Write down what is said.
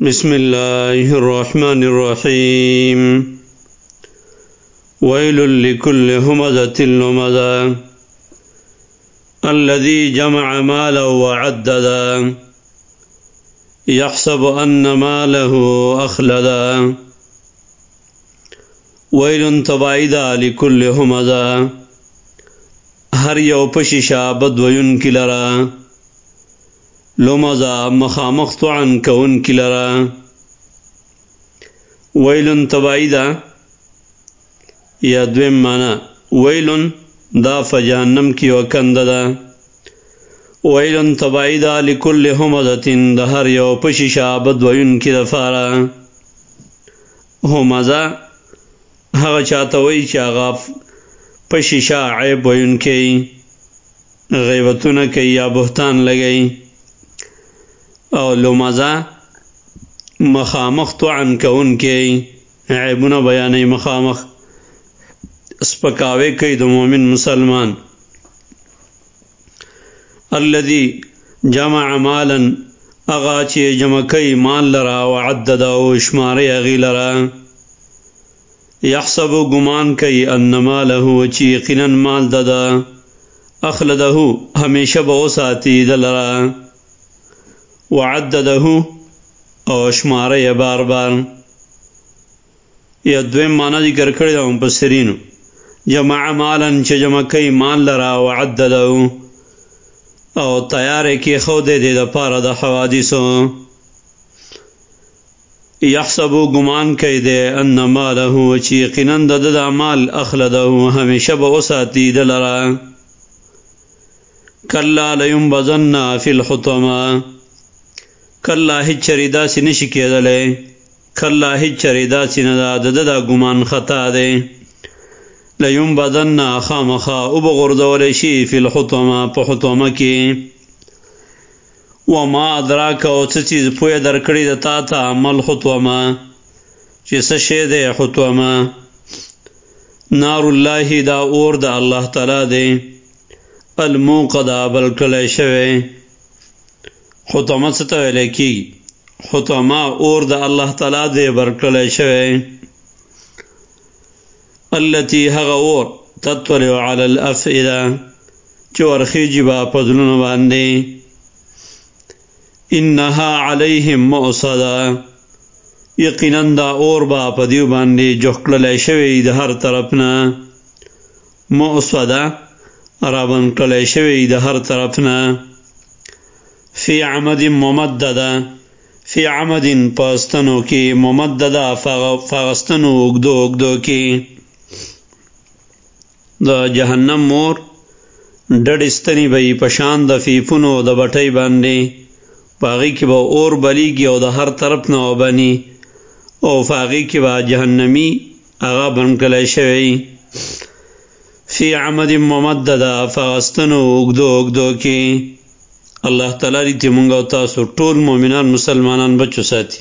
بسم الله الرحمن الرحيم. ويل لكل همزة لمزة. الذي جمع مالا وعددا. يحسب أن ماله أخلدا. ويل تبعيدا لكل همزة. هر يو پششا بدوين كلرا لمزا مخامخ طعن کون کی لرا ویلن تبعیدا یا دویم مانا ویلن دا فجانم کی وکند دا ویلن تبعیدا لکل حمزتن دا ہر یو پششا بدوین کی دفارا۔ حمزا حغ چاہتا وی چاہا پششا عیب وین کی غیبتون کی یا بہتان لگئی۔ او لمزا مخامخ تو عن کون کے عیبنا بیان مخامخ اسپکاوے کئی دو مومن مسلمان. الذي جمع مالا اغا چی جمع کئی مال لرا وعددا و اشمار اغی لرا یحسب گمان کئی ان مالہو چی قنن مال ددا اخلدہو ہمیشہ بوساتی دلرا وعدده او شمار یا بار بار. یا دویم مانا ذکر کړی دا مفسرینو. جمع مالن چې جمع کوي مال لرا وعدده او تیار کی خو دے دے د پاره د حوادثو. یحسبو گمان کوي دے ان ماله چې یقینا د مال اخلده همیشه به وساتی دلرا کلا لیم بزنا فی الحطمه. کلا ہچ چریدا سی نشکے دلے، کلا ہچ چریدا سی ندا ددا گمان خطا دے۔ لیم بدن خام خا اب غردول شی فی الحطمہ پحطمہ کی۔ وما ادراک او څه چیز پوی درکړی د تا تا مل خطوما چې څه شی ده خطوما نار الله دا اور د الله تعالی دی الموقدا بل کله شوه خطمہ ستا کی خطمہ اور دا اللہ تعالی دے برکل شوے التي هغور تطلع على الافئده چور خجبا پذلن باندې. انها عليهم مؤصدا یقینا دا اور با پدیو باندې جوکل شوی د هر طرفنا مؤصدا رابن کله شوی د هر طرفنا فی عمد ممددا فی عمد پاستنو کی ممددا فاغستنو اگدو اگدو کی۔ دا جہنم مور، ڈڈ استنی بئی پشان د فیفنو د بٹئی باندې پاغی کی با اور بلی کی او د هر طرف نو بنی او فاغی کی با جہنمی اغا بن کله شوی فی عمد ممددا فاغستنو اگدو اگدو کی۔ اللہ تعالی ری جی مونږ او تاسو ټول مؤمنان مسلمانان بچو ساتي